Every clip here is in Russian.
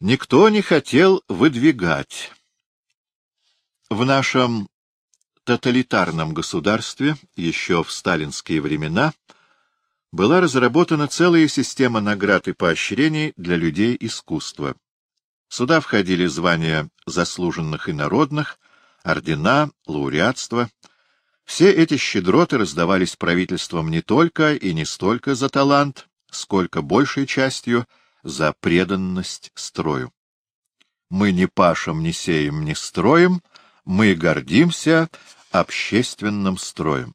Никто не хотел выдвигать. В нашем тоталитарном государстве, еще в сталинские времена, была разработана целая система наград и поощрений для людей искусства. Сюда входили звания заслуженных и народных, ордена, лауреатства. Все эти щедроты раздавались правительством не только и не столько за талант, сколько большей частью — за преданность строю. Мы не пашем, не сеем, не строим, мы гордимся общественным строем.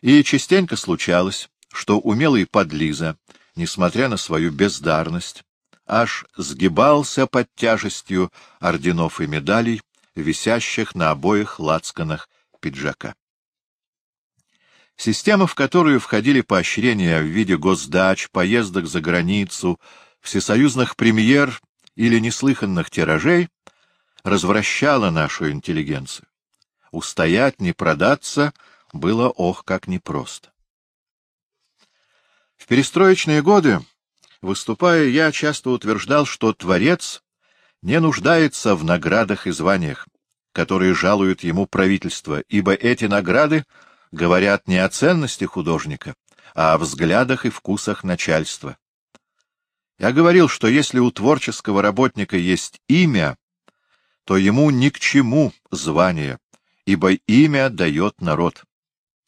И частенько случалось, что умелый подлиза, несмотря на свою бездарность, аж сгибался под тяжестью орденов и медалей, висящих на обоих лацканах пиджака. Система, в которую входили поощрения в виде госдач, поездок за границу, всесоюзных премьер или неслыханных тиражей, развращала нашу интеллигенцию. Устоять, не продаться было ох как непросто. В перестроечные годы, выступая, я часто утверждал, что Творец не нуждается в наградах и званиях, которые жалуют ему правительство, ибо эти награды — говорят не о ценности художника, а о взглядах и вкусах начальства. Я говорил, что если у творческого работника есть имя, то ему ни к чему звание, ибо имя дает народ.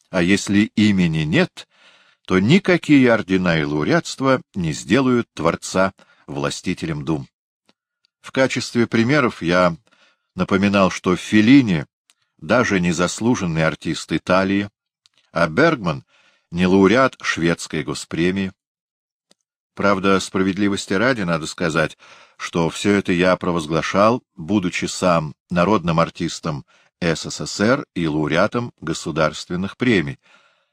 А если имени нет, то никакие ордена и лауреатства не сделают Творца властителем дум. В качестве примеров я напоминал, что Феллини даже незаслуженный артист Италии, а Бергман — не лауреат шведской госпремии. Правда, справедливости ради надо сказать, что все это я провозглашал, будучи сам народным артистом СССР и лауреатом государственных премий.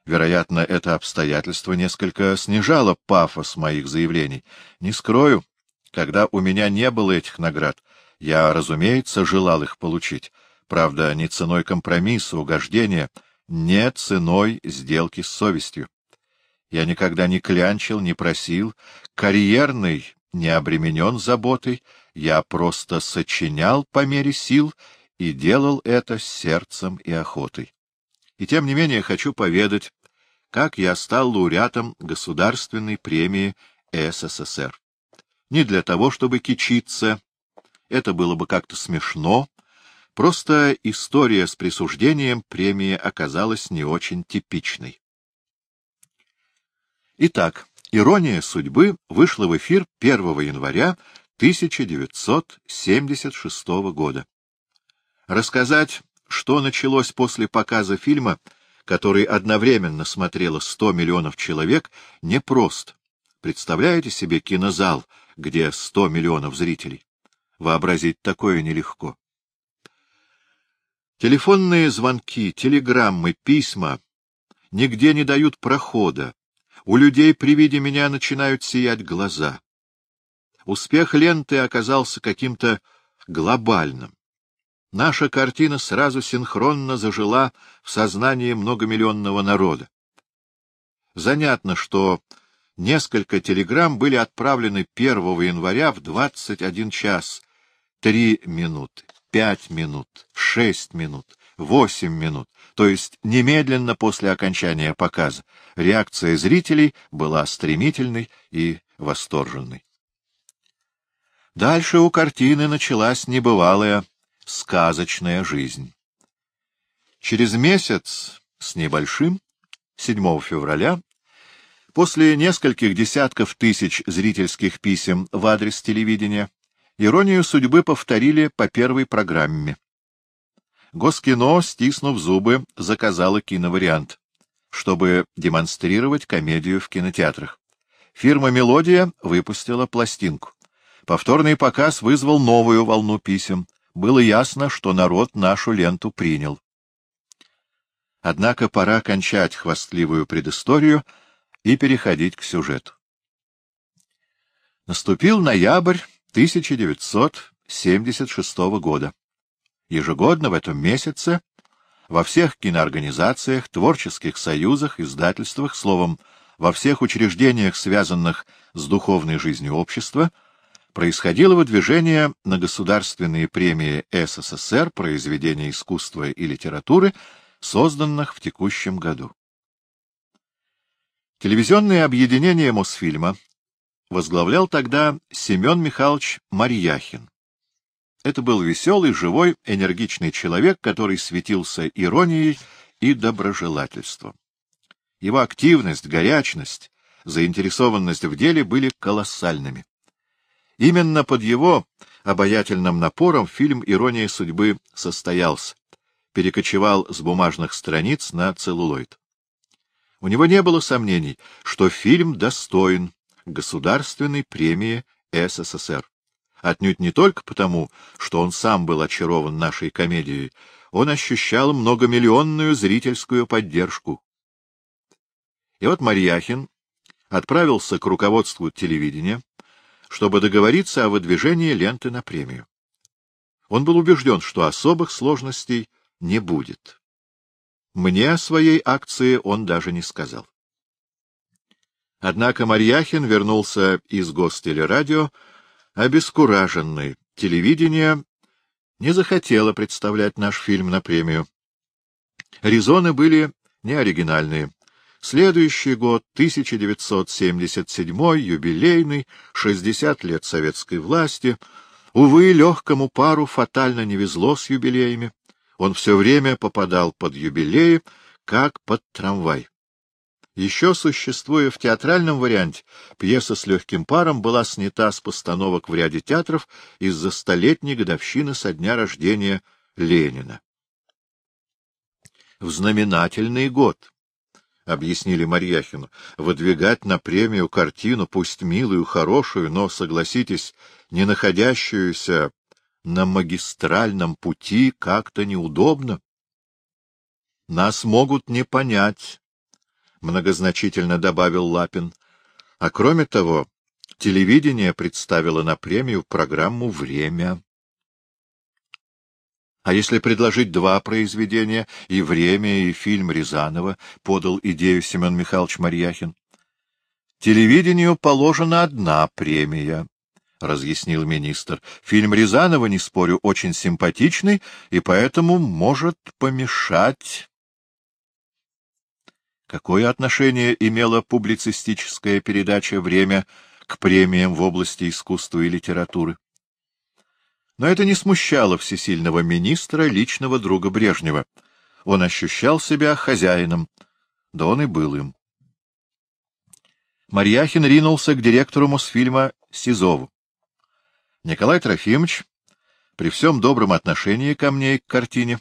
Вероятно, это обстоятельство несколько снижало пафос моих заявлений. Не скрою, когда у меня не было этих наград, я, разумеется, желал их получить. Правда, не ценой компромисса, угождения, не ценой сделки с совестью. Я никогда не клянчил, не просил, карьерный не обременен заботой, я просто сочинял по мере сил и делал это с сердцем и охотой. И тем не менее хочу поведать, как я стал лауреатом Государственной премии СССР. Не для того, чтобы кичиться, это было бы как-то смешно, Просто история с присуждением премии оказалась не очень типичной. Итак, «Ирония судьбы» вышла в эфир 1 января 1976 года. Рассказать, что началось после показа фильма, который одновременно смотрело 100 миллионов человек, непросто. Представляете себе кинозал, где 100 миллионов зрителей? Вообразить такое нелегко. Телефонные звонки, телеграммы, письма нигде не дают прохода. У людей при виде меня начинают сиять глаза. Успех ленты оказался каким-то глобальным. Наша картина сразу синхронно зажила в сознании многомиллионного народа. Занятно, что несколько телеграмм были отправлены 1 января в 21 час 3 минуты пять минут, шесть минут, восемь минут, то есть немедленно после окончания показа. Реакция зрителей была стремительной и восторженной. Дальше у картины началась небывалая сказочная жизнь. Через месяц с небольшим, 7 февраля, после нескольких десятков тысяч зрительских писем в адрес телевидения, Иронию судьбы повторили по первой программе. Госкино, стиснув зубы, заказало киновариант, чтобы демонстрировать комедию в кинотеатрах. Фирма «Мелодия» выпустила пластинку. Повторный показ вызвал новую волну писем. Было ясно, что народ нашу ленту принял. Однако пора кончать хвастливую предысторию и переходить к сюжету. Наступил ноябрь 1976 года. Ежегодно в этом месяце во всех киноорганизациях, творческих союзах, издательствах, словом, во всех учреждениях, связанных с духовной жизнью общества, происходило выдвижение на государственные премии СССР произведения искусства и литературы, созданных в текущем году. Телевизионное объединение Мосфильма возглавлял тогда Семен Михайлович Марьяхин. Это был веселый, живой, энергичный человек, который светился иронией и доброжелательством. Его активность, горячность, заинтересованность в деле были колоссальными. Именно под его обаятельным напором фильм «Ирония судьбы» состоялся, перекочевал с бумажных страниц на целлулоид. У него не было сомнений, что фильм достоин государственной премии СССР. Отнюдь не только потому, что он сам был очарован нашей комедией, он ощущал многомиллионную зрительскую поддержку. И вот Марьяхин отправился к руководству телевидения, чтобы договориться о выдвижении ленты на премию. Он был убежден, что особых сложностей не будет. Мне о своей акции он даже не сказал. Однако Марьяхин вернулся из гостелерадио, обескураженный. Телевидение не захотело представлять наш фильм на премию. Резоны были неоригинальные. Следующий год, 1977 юбилейный, 60 лет советской власти. Увы, легкому пару фатально не везло с юбилеями. Он все время попадал под юбилеи, как под трамвай. Еще существуя в театральном варианте, пьеса с легким паром была снята с постановок в ряде театров из-за столетней годовщины со дня рождения Ленина. В знаменательный год, — объяснили Марьяхину, — выдвигать на премию картину, пусть милую, хорошую, но, согласитесь, не находящуюся на магистральном пути как-то неудобно. Нас могут не понять, — многозначительно добавил Лапин. А кроме того, телевидение представило на премию программу «Время». А если предложить два произведения, и «Время», и фильм Рязанова, — подал идею Семен Михайлович Марьяхин. Телевидению положена одна премия. — разъяснил министр. — Фильм Рязанова, не спорю, очень симпатичный и поэтому может помешать. Какое отношение имела публицистическая передача «Время» к премиям в области искусства и литературы? Но это не смущало всесильного министра, личного друга Брежнева. Он ощущал себя хозяином, да он и был им. Марьяхин ринулся к директору Мосфильма Сизову. Николай Трофимович, при всем добром отношении ко мне и к картине,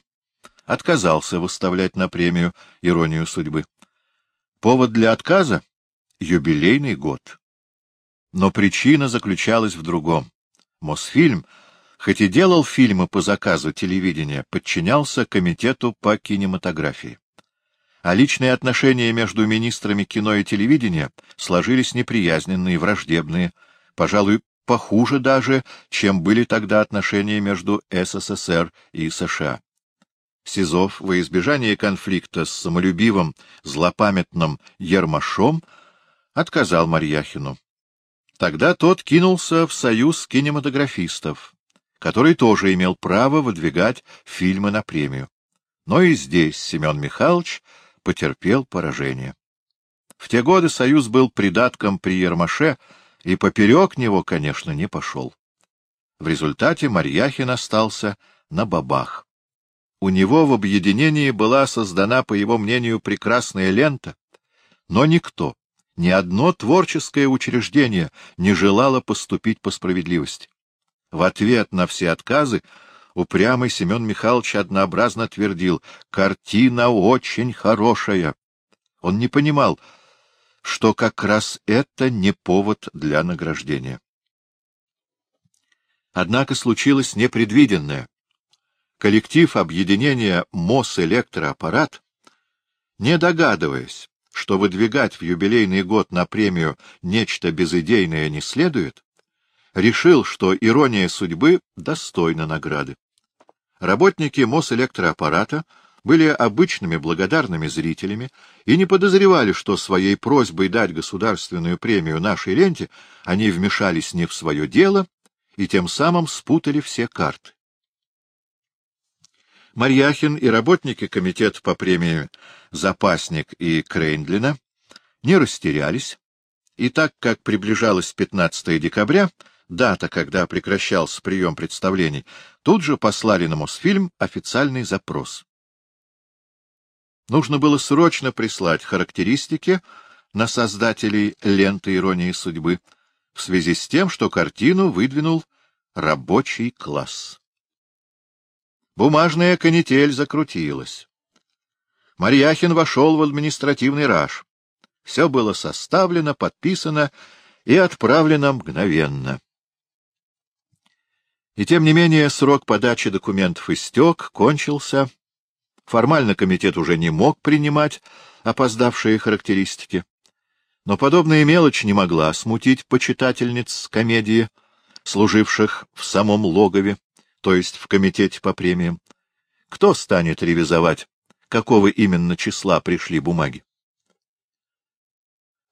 отказался выставлять на премию «Иронию судьбы». Повод для отказа — юбилейный год. Но причина заключалась в другом. Мосфильм, хоть и делал фильмы по заказу телевидения, подчинялся Комитету по кинематографии. А личные отношения между министрами кино и телевидения сложились неприязненные, враждебные, пожалуй, похуже даже, чем были тогда отношения между СССР и США. Сизов во избежание конфликта с самолюбивым, злопамятным Ермашом отказал Марьяхину. Тогда тот кинулся в союз кинематографистов, который тоже имел право выдвигать фильмы на премию. Но и здесь Семен Михайлович потерпел поражение. В те годы союз был придатком при Ермаше, и поперек него, конечно, не пошел. В результате Марьяхин остался на бабах. У него в объединении была создана, по его мнению, прекрасная лента, но никто, ни одно творческое учреждение не желало поступить по справедливости. В ответ на все отказы упрямый Семен Михайлович однообразно твердил «Картина очень хорошая». Он не понимал, что как раз это не повод для награждения. Однако случилось непредвиденное. Коллектив объединения МОС-электроаппарат, не догадываясь, что выдвигать в юбилейный год на премию нечто безыдейное не следует, решил, что ирония судьбы достойна награды. Работники МОС-электроаппарата — были обычными благодарными зрителями и не подозревали, что своей просьбой дать государственную премию нашей ленте они вмешались не в свое дело, и тем самым спутали все карты. Марьяхин и работники комитета по премии «Запасник» и Крейндлина не растерялись, и так как приближалось 15 декабря, дата, когда прекращался прием представлений, тут же послали на Мосфильм официальный запрос. Нужно было срочно прислать характеристики на создателей ленты «Иронии судьбы» в связи с тем, что картину выдвинул рабочий класс. Бумажная канитель закрутилась. Марьяхин вошел в административный раж. Все было составлено, подписано и отправлено мгновенно. И тем не менее срок подачи документов истек, кончился. Формально комитет уже не мог принимать опоздавшие характеристики. Но подобная мелочь не могла смутить почитательниц комедии, служивших в самом логове, то есть в комитете по премиям. Кто станет ревизовать, какого именно числа пришли бумаги?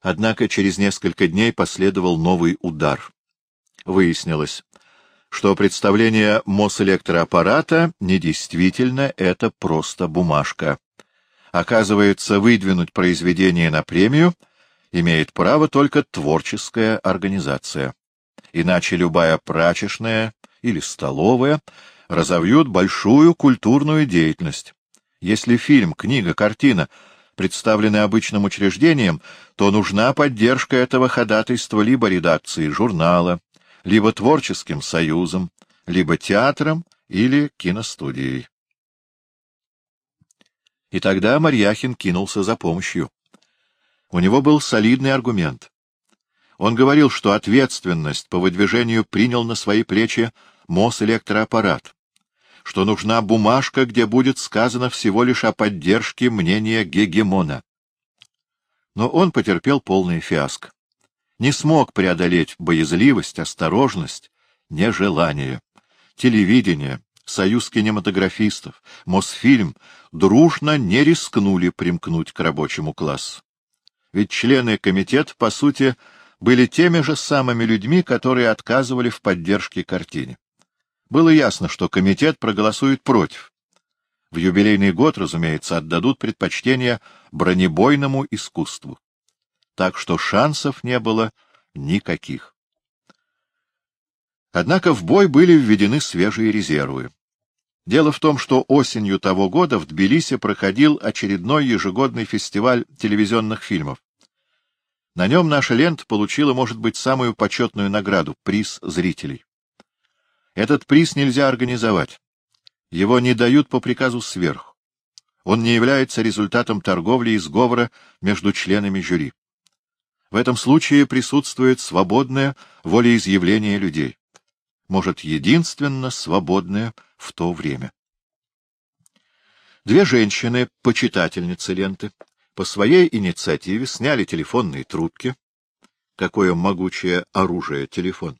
Однако через несколько дней последовал новый удар. Выяснилось, что представление Мосэлектроаппарата недействительно, это просто бумажка. Оказывается, выдвинуть произведение на премию имеет право только творческая организация. Иначе любая прачечная или столовая разовьют большую культурную деятельность. Если фильм, книга, картина представлены обычным учреждением, то нужна поддержка этого ходатайства либо редакции журнала, либо творческим союзом, либо театром или киностудией. И тогда Марьяхин кинулся за помощью. У него был солидный аргумент. Он говорил, что ответственность по выдвижению принял на свои плечи Мосэлектроаппарат, что нужна бумажка, где будет сказано всего лишь о поддержке мнения гегемона. Но он потерпел полный фиаско не смог преодолеть боязливость, осторожность, нежелание. Телевидение, союз кинематографистов, Мосфильм дружно не рискнули примкнуть к рабочему классу. Ведь члены комитета, по сути, были теми же самыми людьми, которые отказывали в поддержке картине. Было ясно, что комитет проголосует против. В юбилейный год, разумеется, отдадут предпочтение бронебойному искусству так что шансов не было никаких. Однако в бой были введены свежие резервы. Дело в том, что осенью того года в Тбилиси проходил очередной ежегодный фестиваль телевизионных фильмов. На нем наша лента получила, может быть, самую почетную награду — приз зрителей. Этот приз нельзя организовать. Его не дают по приказу сверху. Он не является результатом торговли и сговора между членами жюри. В этом случае присутствует свободное волеизъявление людей. Может, единственно свободное в то время. Две женщины, почитательницы ленты, по своей инициативе сняли телефонные трубки, какое могучее оружие телефон,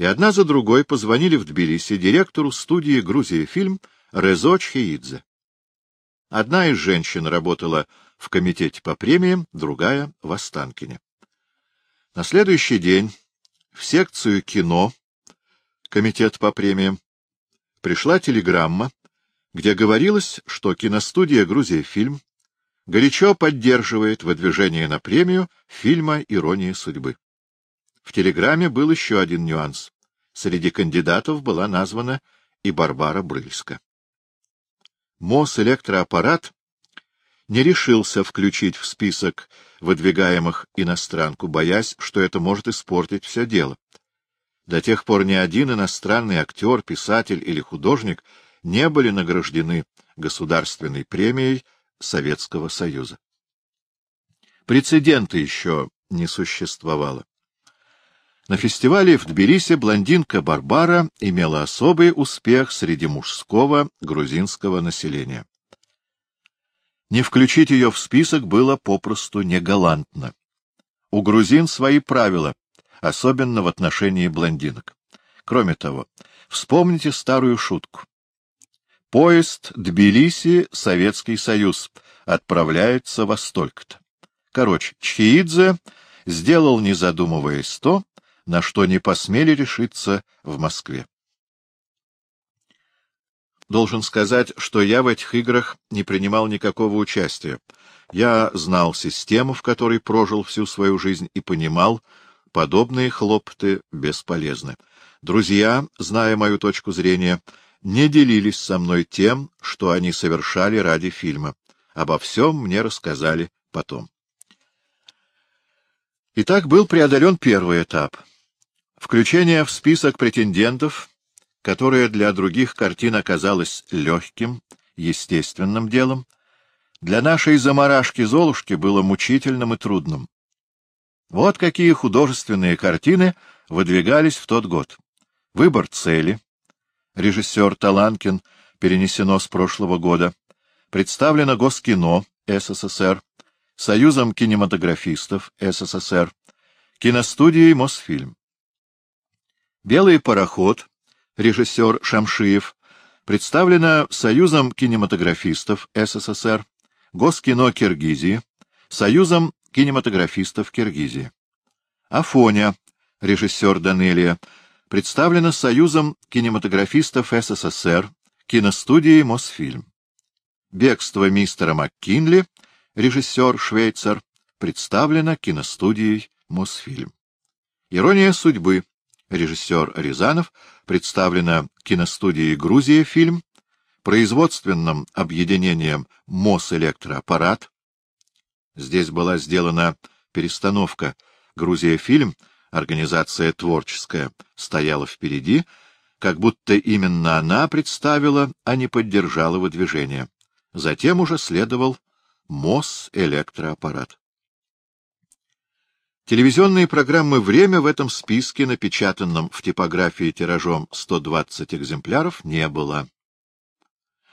и одна за другой позвонили в Тбилиси директору студии «Грузия фильм» Резо Чхеидзе. Одна из женщин работала в комитете по премиям, другая — в Останкине. На следующий день в секцию кино, комитет по премиям, пришла телеграмма, где говорилось, что киностудия «Грузия фильм» горячо поддерживает выдвижение на премию фильма «Ирония судьбы». В телеграмме был еще один нюанс. Среди кандидатов была названа и Барбара Брыльска. Мосэлектроаппарат не решился включить в список выдвигаемых иностранку, боясь, что это может испортить все дело. До тех пор ни один иностранный актер, писатель или художник не были награждены государственной премией Советского Союза. Прецедента еще не существовало. На фестивале в Тбилиси блондинка Барбара имела особый успех среди мужского грузинского населения. Не включить ее в список было попросту негалантно. У грузин свои правила, особенно в отношении блондинок. Кроме того, вспомните старую шутку. Поезд Тбилиси, Советский Союз, отправляется во столько-то. Короче, Чхиидзе сделал, не задумываясь, то, на что не посмели решиться в Москве. Должен сказать, что я в этих играх не принимал никакого участия. Я знал систему, в которой прожил всю свою жизнь, и понимал, подобные хлопоты бесполезны. Друзья, зная мою точку зрения, не делились со мной тем, что они совершали ради фильма. Обо всем мне рассказали потом. Итак, был преодолен первый этап. Включение в список претендентов, которое для других картин оказалось легким, естественным делом, для нашей заморашки-золушки было мучительным и трудным. Вот какие художественные картины выдвигались в тот год. Выбор цели. Режиссер Таланкин перенесено с прошлого года. Представлено Госкино СССР, Союзом кинематографистов СССР, киностудией Мосфильм. «Белый пароход», режиссер Шамшиев, представлено Союзом кинематографистов СССР, Госкино Киргизии, Союзом кинематографистов Киргизии. Афоня, режиссер Данелия, представлена Союзом кинематографистов СССР, киностудией Мосфильм. Бегство мистера МакКинли, режиссер Швейцар, представлено киностудией Мосфильм. Ирония судьбы, режиссер Рязанов, представлена киностудией Грузия фильм, производственным объединением Мосэлектроаппарат. Здесь была сделана перестановка. Грузия фильм, организация творческая, стояла впереди, как будто именно она представила, а не поддержала выдвижение. Затем уже следовал Мосэлектроаппарат. Телевизионные программы «Время» в этом списке, напечатанном в типографии тиражом 120 экземпляров, не было.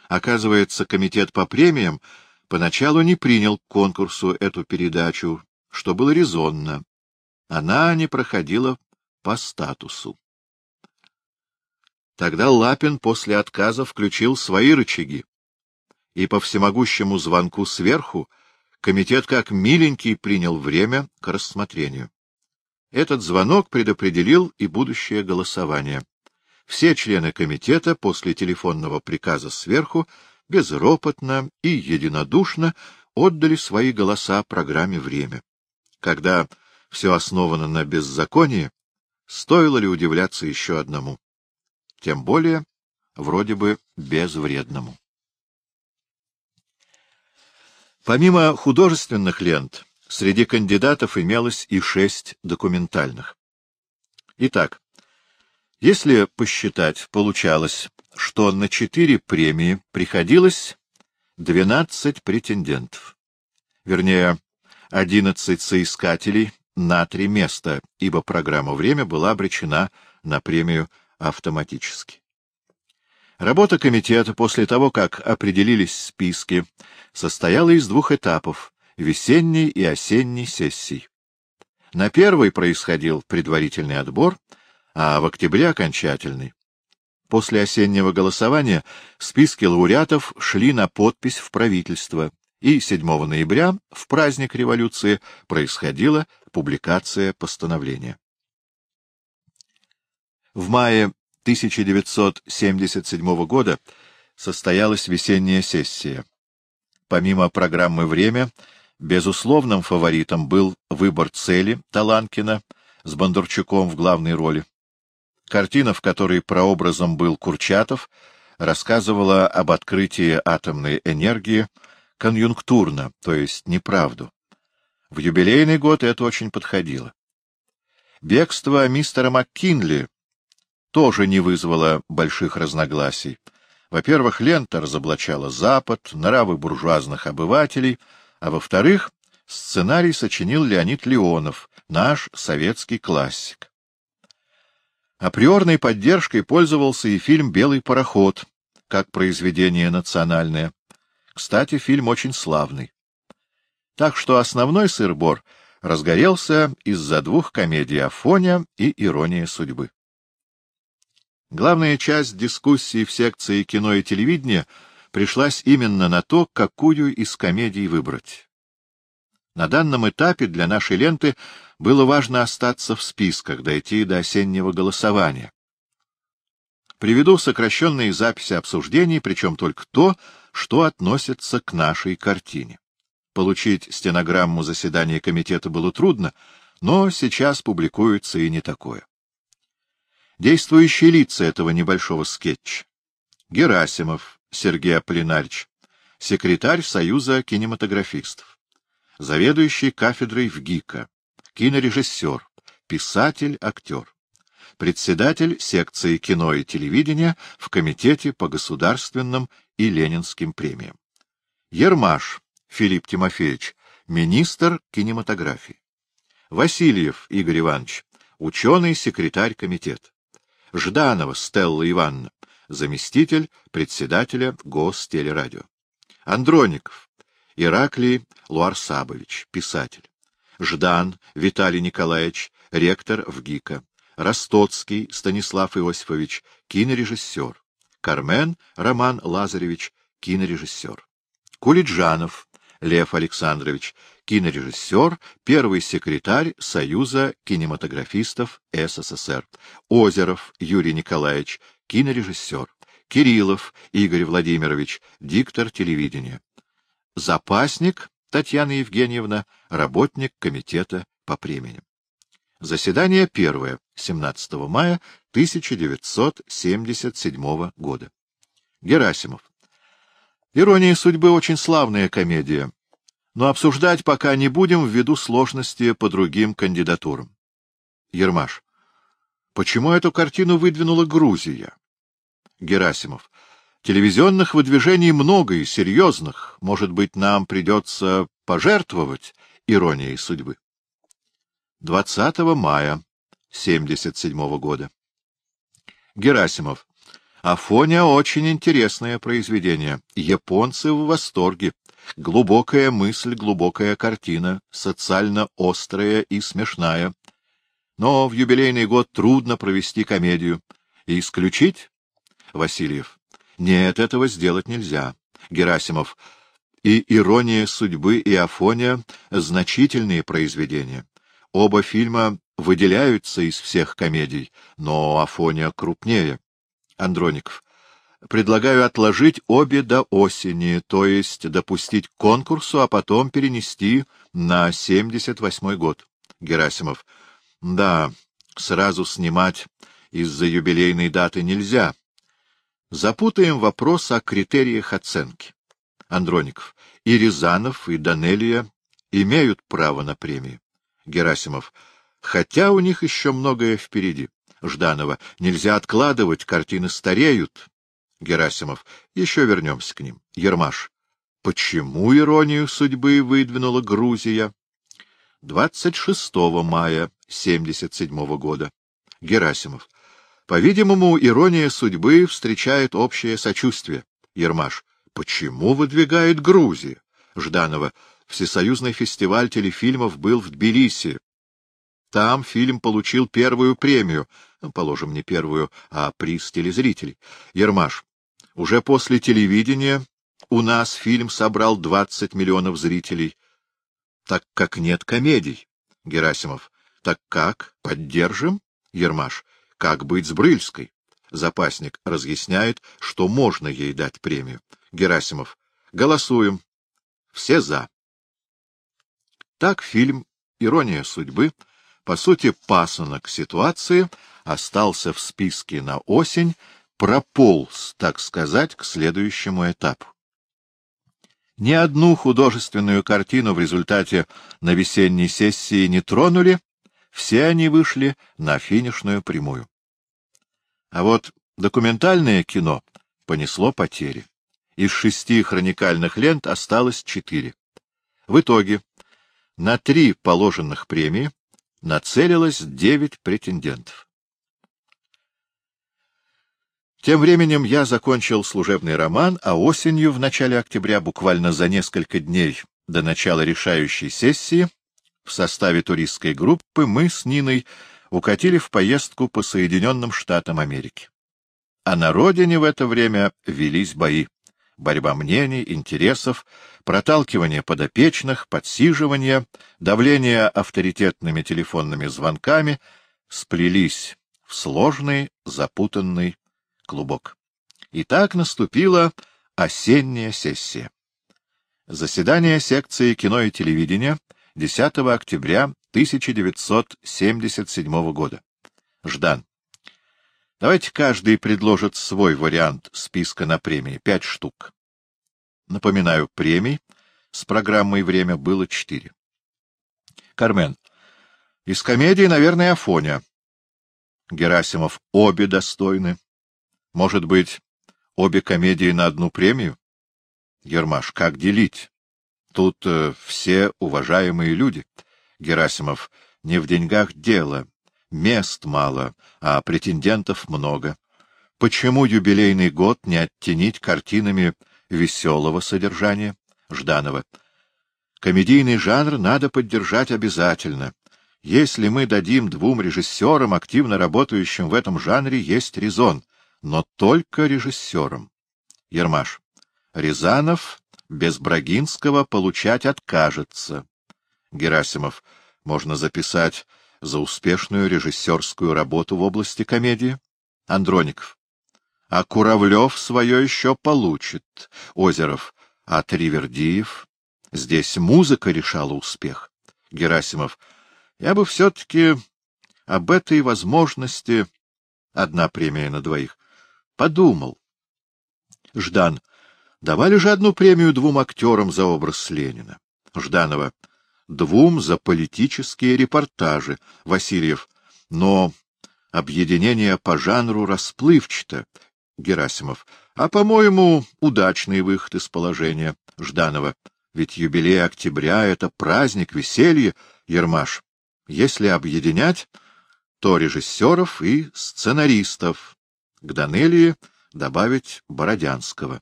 Оказывается, комитет по премиям поначалу не принял к конкурсу эту передачу, что было резонно. Она не проходила по статусу. Тогда Лапин после отказа включил свои рычаги, и по всемогущему звонку сверху комитет как миленький принял время к рассмотрению. Этот звонок предопределил и будущее голосование. Все члены комитета после телефонного приказа сверху безропотно и единодушно отдали свои голоса программе «Время». Когда все основано на беззаконии, стоило ли удивляться еще одному? Тем более, вроде бы, безвредному. Помимо художественных лент, среди кандидатов имелось и шесть документальных. Итак, если посчитать, получалось, что на четыре премии приходилось двенадцать претендентов. Вернее, одиннадцать соискателей на три места, ибо программа «Время» была обречена на премию автоматически. Работа комитета после того, как определились списки, состояла из двух этапов — весенней и осенней сессий. На первой происходил предварительный отбор — а в октябре — окончательный. После осеннего голосования списки лауреатов шли на подпись в правительство, и 7 ноября, в праздник революции, происходила публикация постановления. В мае 1977 года состоялась весенняя сессия. Помимо программы «Время», безусловным фаворитом был выбор цели Таланкина с Бондарчуком в главной роли. Картина, в которой прообразом был Курчатов, рассказывала об открытии атомной энергии конъюнктурно, то есть неправду. В юбилейный год это очень подходило. Бегство мистера МакКинли тоже не вызвало больших разногласий. Во-первых, лента разоблачала Запад, нравы буржуазных обывателей, а во-вторых, сценарий сочинил Леонид Леонов, наш советский классик. Априорной поддержкой пользовался и фильм «Белый пароход», как произведение национальное. Кстати, фильм очень славный. Так что основной сыр-бор разгорелся из-за двух комедий «Афоня» и «Ирония судьбы». Главная часть дискуссии в секции кино и телевидения пришлась именно на то, какую из комедий выбрать. На данном этапе для нашей ленты было важно остаться в списках, дойти до осеннего голосования. Приведу сокращенные записи обсуждений, причем только то, что относится к нашей картине. Получить стенограмму заседания комитета было трудно, но сейчас публикуется и не такое. Действующие лица этого небольшого скетча. Герасимов Сергей Аполлинарьевич, секретарь Союза кинематографистов, заведующий кафедрой в ГИКа, кинорежиссер, писатель, актер, председатель секции кино и телевидения в Комитете по государственным и ленинским премиям. Ермаш Филипп Тимофеевич, министр кинематографии. Васильев Игорь Иванович, ученый-секретарь комитета. Жданова Стелла Ивановна, заместитель председателя Гостелерадио. Андроников Ираклий Луарсабович, писатель. Ждан Виталий Николаевич, ректор в ГИКа. Ростоцкий Станислав Иосифович, кинорежиссер. Кармен Роман Лазаревич, кинорежиссер. Кулиджанов Лев Александрович, кинорежиссер, первый секретарь Союза кинематографистов СССР. Озеров Юрий Николаевич, кинорежиссер. Кириллов Игорь Владимирович, диктор телевидения. Запасник Татьяна Евгеньевна, работник комитета по премиям. Заседание первое, 17 мая 1977 года. Герасимов. Ирония судьбы — очень славная комедия, но обсуждать пока не будем ввиду сложности по другим кандидатурам. Ермаш. Почему эту картину выдвинула Грузия? Герасимов. Телевизионных выдвижений много и серьезных. Может быть, нам придется пожертвовать иронией судьбы. 20 мая 77 года. Герасимов. Афоня очень интересное произведение. Японцы в восторге. Глубокая мысль, глубокая картина, социально острая и смешная. Но в юбилейный год трудно провести комедию. И исключить? Васильев. Нет, этого сделать нельзя. Герасимов. И «Ирония судьбы» и «Афоня» — значительные произведения. Оба фильма выделяются из всех комедий, но «Афоня» крупнее. Андроников. Предлагаю отложить обе до осени, то есть допустить к конкурсу, а потом перенести на 78 год. Герасимов. Да, сразу снимать из-за юбилейной даты нельзя. Запутаем вопрос о критериях оценки. Андроников. И Рязанов, и Данелия имеют право на премию. Герасимов. Хотя у них еще многое впереди. Жданова. Нельзя откладывать, картины стареют. Герасимов. Еще вернемся к ним. Ермаш. Почему иронию судьбы выдвинула Грузия? 26 мая 77 года. Герасимов. По-видимому, ирония судьбы встречает общее сочувствие. Ермаш. Почему выдвигает Грузия? Жданова. Всесоюзный фестиваль телефильмов был в Тбилиси. Там фильм получил первую премию, положим, не первую, а приз телезрителей. Ермаш. Уже после телевидения у нас фильм собрал 20 миллионов зрителей. Так как нет комедий. Герасимов. Так как? Поддержим? Ермаш. Как быть с Брыльской? Запасник разъясняет, что можно ей дать премию. Герасимов. Голосуем. Все за. Так фильм «Ирония судьбы» по сути, пасынок ситуации остался в списке на осень, прополз, так сказать, к следующему этапу. Ни одну художественную картину в результате на весенней сессии не тронули, все они вышли на финишную прямую. А вот документальное кино понесло потери. Из шести хроникальных лент осталось четыре. В итоге на три положенных премии нацелилось девять претендентов. Тем временем я закончил служебный роман, а осенью, в начале октября, буквально за несколько дней до начала решающей сессии, в составе туристской группы мы с Ниной укатили в поездку по Соединенным Штатам Америки. А на родине в это время велись бои. борьба мнений, интересов, проталкивание подопечных, подсиживание, давление авторитетными телефонными звонками сплелись в сложный, запутанный клубок. И так наступила осенняя сессия. Заседание секции кино и телевидения 10 октября 1977 года. Ждан. Давайте каждый предложит свой вариант списка на премии, пять штук. Напоминаю, премий с программой «Время» было четыре. Кармен. Из комедии, наверное, Афоня. Герасимов. Обе достойны. Может быть, обе комедии на одну премию? Гермаш. Как делить? Тут э, все уважаемые люди. Герасимов. Не в деньгах дело. Мест мало, а претендентов много. Почему юбилейный год не оттенить картинами веселого содержания? Жданова. Комедийный жанр надо поддержать обязательно. Если мы дадим двум режиссерам, активно работающим в этом жанре, есть резон, но только режиссерам. Ермаш. Рязанов без Брагинского получать откажется. Герасимов. Можно записать за успешную режиссерскую работу в области комедии. Андроников. А Куравлев свое еще получит. Озеров. А Тривердиев? Здесь музыка решала успех. Герасимов. Я бы все-таки об этой возможности... Одна премия на двоих. Подумал. Ждан. Давали же одну премию двум актерам за образ Ленина. Жданова двум за политические репортажи. Васильев. Но объединение по жанру расплывчато. Герасимов. А, по-моему, удачный выход из положения. Жданова. Ведь юбилей октября — это праздник, веселье. Ермаш. Если объединять, то режиссеров и сценаристов. К Данелии добавить Бородянского.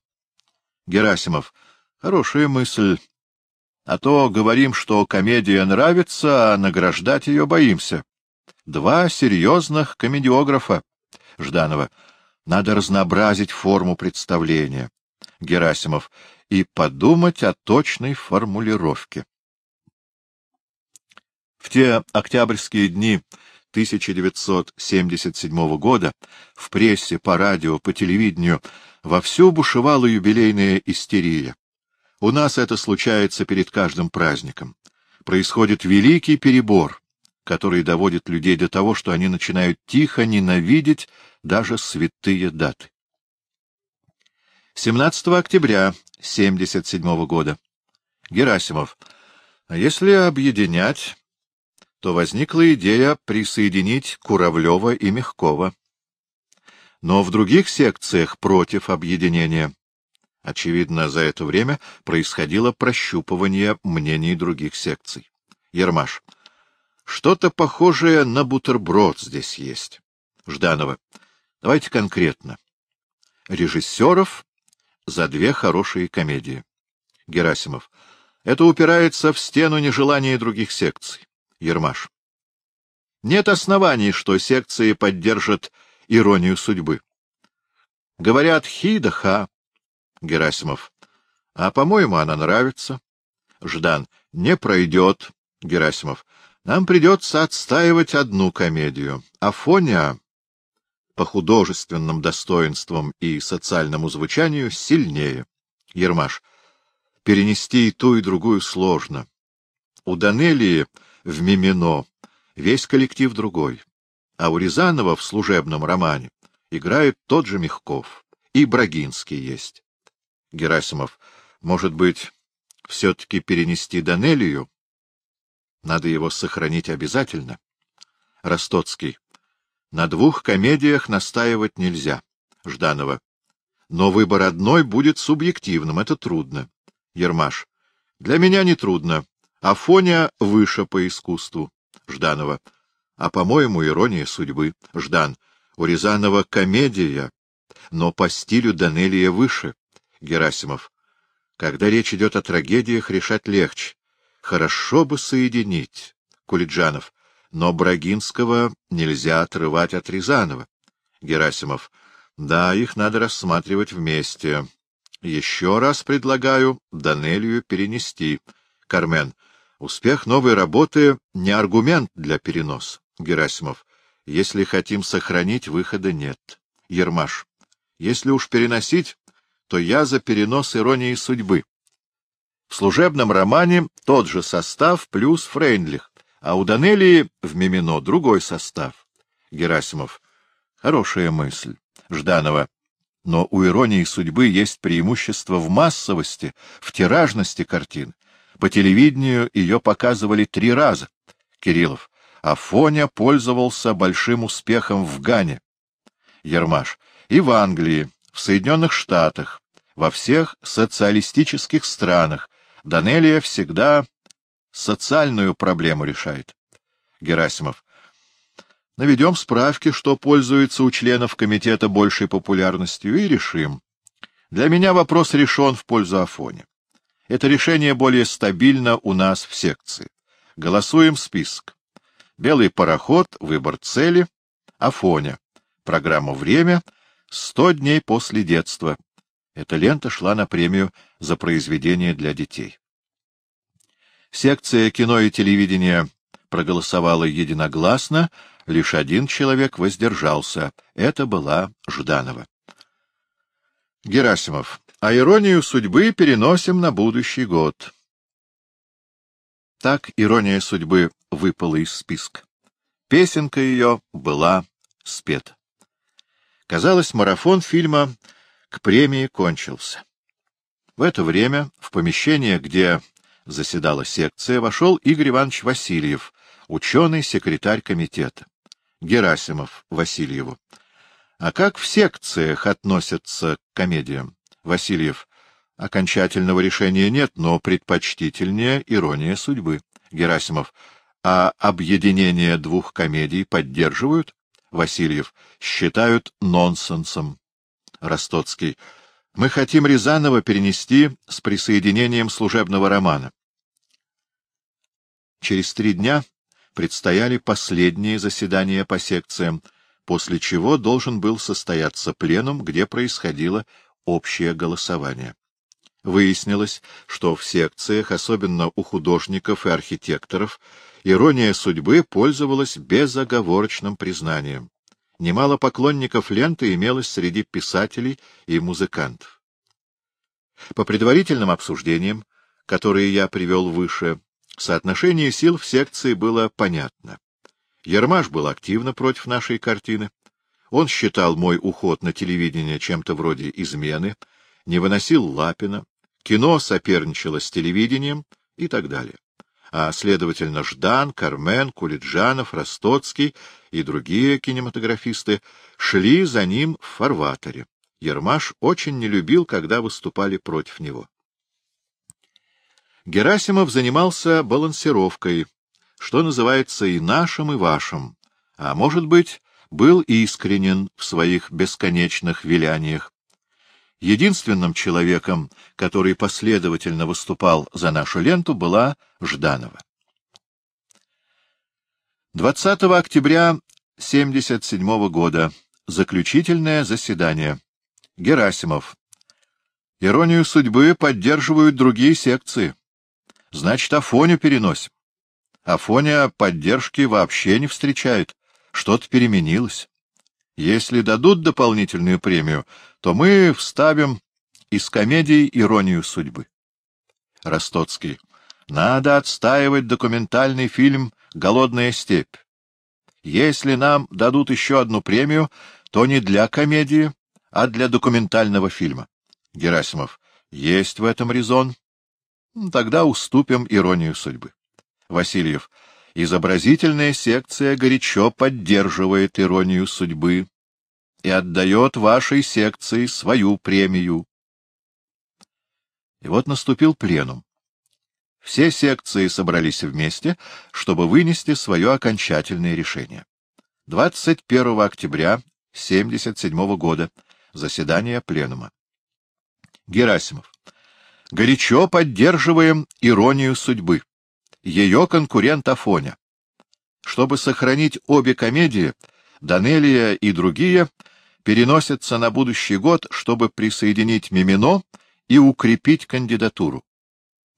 Герасимов. Хорошая мысль. А то говорим, что комедия нравится, а награждать ее боимся. Два серьезных комедиографа. Жданова. Надо разнообразить форму представления. Герасимов. И подумать о точной формулировке. В те октябрьские дни 1977 года в прессе, по радио, по телевидению вовсю бушевала юбилейная истерия. У нас это случается перед каждым праздником. Происходит великий перебор, который доводит людей до того, что они начинают тихо ненавидеть даже святые даты. 17 октября 1977 года. Герасимов. А если объединять, то возникла идея присоединить Куравлева и Мягкова. Но в других секциях против объединения Очевидно, за это время происходило прощупывание мнений других секций. Ермаш. Что-то похожее на бутерброд здесь есть. Жданова. Давайте конкретно. Режиссеров за две хорошие комедии. Герасимов. Это упирается в стену нежелания других секций. Ермаш. Нет оснований, что секции поддержат иронию судьбы. Говорят хи да ха. Герасимов. — А, по-моему, она нравится. Ждан. — Не пройдет. Герасимов. — Нам придется отстаивать одну комедию. Афоня по художественным достоинствам и социальному звучанию сильнее. Ермаш. Перенести и ту, и другую сложно. У Данелии в «Мимино» весь коллектив другой, а у Рязанова в служебном романе играет тот же Мягков, и Брагинский есть. Герасимов. Может быть, все-таки перенести Данелию? Надо его сохранить обязательно. Ростоцкий. На двух комедиях настаивать нельзя. Жданова. Но выбор одной будет субъективным, это трудно. Ермаш. Для меня не трудно. Афоня выше по искусству. Жданова. А, по-моему, ирония судьбы. Ждан. У Рязанова комедия, но по стилю Данелия выше. Герасимов. Когда речь идет о трагедиях, решать легче. Хорошо бы соединить. Кулиджанов. Но Брагинского нельзя отрывать от Рязанова. Герасимов. Да, их надо рассматривать вместе. Еще раз предлагаю Данелию перенести. Кармен. Успех новой работы — не аргумент для переноса. Герасимов. Если хотим сохранить, выхода нет. Ермаш. Если уж переносить, то я за перенос иронии судьбы. В служебном романе тот же состав плюс Фрейндлих, а у Данелии в Мимино другой состав. Герасимов. Хорошая мысль. Жданова. Но у иронии судьбы есть преимущество в массовости, в тиражности картин. По телевидению ее показывали три раза. Кириллов. Афоня пользовался большим успехом в Гане. Ермаш. И в Англии, в Соединенных Штатах, во всех социалистических странах. Данелия всегда социальную проблему решает. Герасимов. Наведем справки, что пользуется у членов комитета большей популярностью, и решим. Для меня вопрос решен в пользу Афони. Это решение более стабильно у нас в секции. Голосуем список. Белый пароход, выбор цели, Афоня. Программа «Время», «Сто дней после детства». Эта лента шла на премию за произведение для детей. Секция кино и телевидения проголосовала единогласно, лишь один человек воздержался. Это была Жданова. Герасимов. А иронию судьбы переносим на будущий год. Так ирония судьбы выпала из списка. Песенка ее была спета. Казалось, марафон фильма к премии кончился. В это время в помещение, где заседала секция, вошел Игорь Иванович Васильев, ученый-секретарь комитета. Герасимов Васильеву. А как в секциях относятся к комедиям? Васильев. Окончательного решения нет, но предпочтительнее ирония судьбы. Герасимов. А объединение двух комедий поддерживают? Васильев. Считают нонсенсом. Ростоцкий. Мы хотим Рязанова перенести с присоединением служебного романа. Через три дня предстояли последние заседания по секциям, после чего должен был состояться пленум, где происходило общее голосование. Выяснилось, что в секциях, особенно у художников и архитекторов, ирония судьбы пользовалась безоговорочным признанием. Немало поклонников ленты имелось среди писателей и музыкантов. По предварительным обсуждениям, которые я привел выше, Соотношение сил в секции было понятно. Ермаш был активно против нашей картины. Он считал мой уход на телевидение чем-то вроде измены, не выносил Лапина, кино соперничало с телевидением и так далее. А, следовательно, Ждан, Кармен, Кулиджанов, Ростоцкий и другие кинематографисты шли за ним в фарватере. Ермаш очень не любил, когда выступали против него. Герасимов занимался балансировкой, что называется и нашим, и вашим, а, может быть, был искренен в своих бесконечных виляниях. Единственным человеком, который последовательно выступал за нашу ленту, была Жданова. 20 октября 1977 года. Заключительное заседание. Герасимов. Иронию судьбы поддерживают другие секции. Значит, Афоню переносим. Афоня поддержки вообще не встречает. Что-то переменилось. Если дадут дополнительную премию, то мы вставим из комедий иронию судьбы. Ростоцкий. Надо отстаивать документальный фильм «Голодная степь». Если нам дадут еще одну премию, то не для комедии, а для документального фильма. Герасимов. Есть в этом резон. Тогда уступим иронию судьбы. Васильев. Изобразительная секция горячо поддерживает иронию судьбы и отдает вашей секции свою премию. И вот наступил пленум. Все секции собрались вместе, чтобы вынести свое окончательное решение. 21 октября 1977 года. Заседание пленума. Герасимов горячо поддерживаем иронию судьбы, ее конкурент Афоня. Чтобы сохранить обе комедии, Данелия и другие переносятся на будущий год, чтобы присоединить Мимино и укрепить кандидатуру.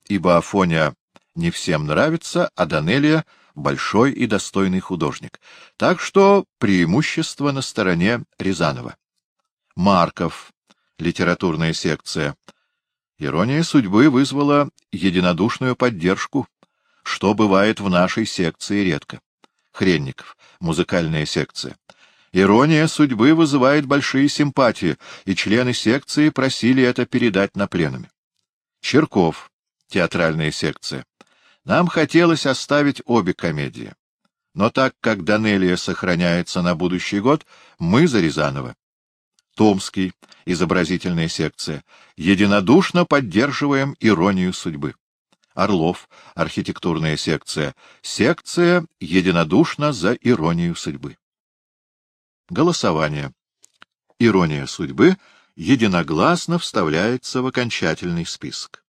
Ибо Афоня не всем нравится, а Данелия — большой и достойный художник. Так что преимущество на стороне Рязанова. Марков, литературная секция. Ирония судьбы вызвала единодушную поддержку, что бывает в нашей секции редко. Хренников, музыкальная секция. Ирония судьбы вызывает большие симпатии, и члены секции просили это передать на пленуме. Черков, театральная секция. Нам хотелось оставить обе комедии. Но так как Данелия сохраняется на будущий год, мы за Рязанова. Томский, изобразительная секция. Единодушно поддерживаем иронию судьбы. Орлов, архитектурная секция. Секция единодушно за иронию судьбы. Голосование. Ирония судьбы единогласно вставляется в окончательный список.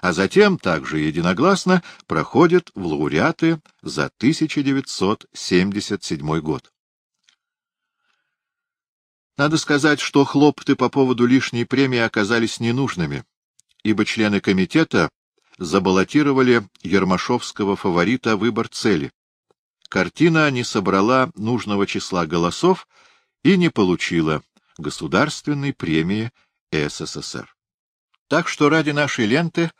А затем также единогласно проходит в лауреаты за 1977 год. Надо сказать, что хлопоты по поводу лишней премии оказались ненужными, ибо члены комитета забаллотировали Ермашовского фаворита выбор цели, картина не собрала нужного числа голосов и не получила государственной премии СССР. Так что ради нашей ленты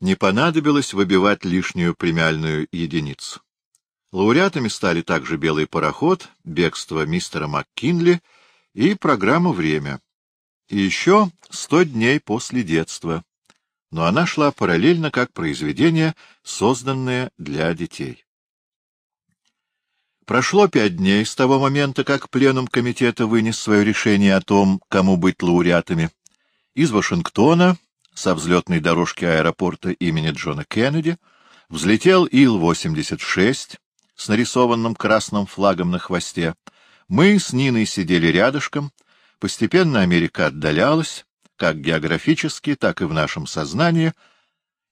не понадобилось выбивать лишнюю премиальную единицу. Лауреатами стали также «Белый пароход», «Бегство мистера МакКинли» и программа «Время». И еще «Сто дней после детства», но она шла параллельно как произведение, созданное для детей. Прошло пять дней с того момента, как пленум комитета вынес свое решение о том, кому быть лауреатами. Из Вашингтона, со взлетной дорожки аэропорта имени Джона Кеннеди, взлетел Ил-86 с нарисованным красным флагом на хвосте. Мы с Ниной сидели рядышком. Постепенно Америка отдалялась, как географически, так и в нашем сознании —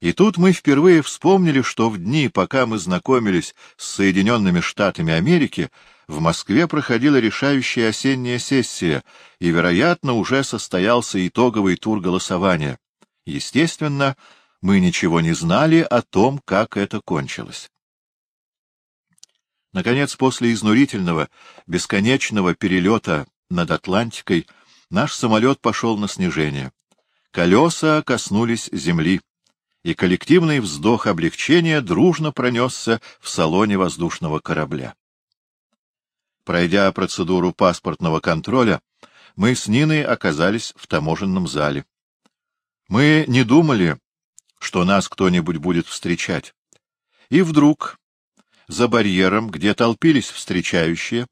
и тут мы впервые вспомнили, что в дни, пока мы знакомились с Соединенными Штатами Америки, в Москве проходила решающая осенняя сессия, и, вероятно, уже состоялся итоговый тур голосования. Естественно, мы ничего не знали о том, как это кончилось. Наконец, после изнурительного, бесконечного перелета над Атлантикой, наш самолет пошел на снижение. Колеса коснулись земли и коллективный вздох облегчения дружно пронесся в салоне воздушного корабля. Пройдя процедуру паспортного контроля, мы с Ниной оказались в таможенном зале. Мы не думали, что нас кто-нибудь будет встречать. И вдруг, за барьером, где толпились встречающие,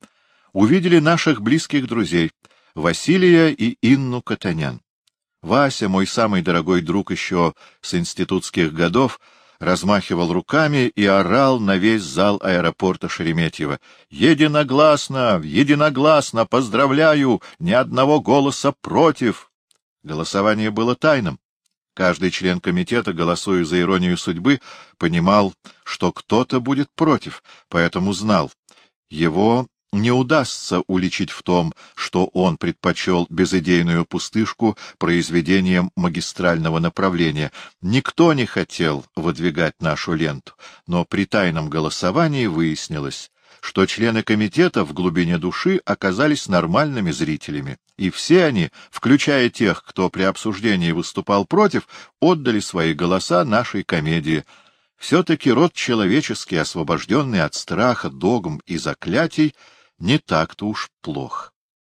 увидели наших близких друзей — Василия и Инну Катанян. Вася, мой самый дорогой друг еще с институтских годов, размахивал руками и орал на весь зал аэропорта Шереметьево. «Единогласно! Единогласно! Поздравляю! Ни одного голоса против!» Голосование было тайным. Каждый член комитета, голосуя за иронию судьбы, понимал, что кто-то будет против, поэтому знал. Его не удастся уличить в том, что он предпочел безыдейную пустышку произведением магистрального направления. Никто не хотел выдвигать нашу ленту, но при тайном голосовании выяснилось, что члены комитета в глубине души оказались нормальными зрителями, и все они, включая тех, кто при обсуждении выступал против, отдали свои голоса нашей комедии — все-таки род человеческий, освобожденный от страха, догм и заклятий, не так-то уж плох.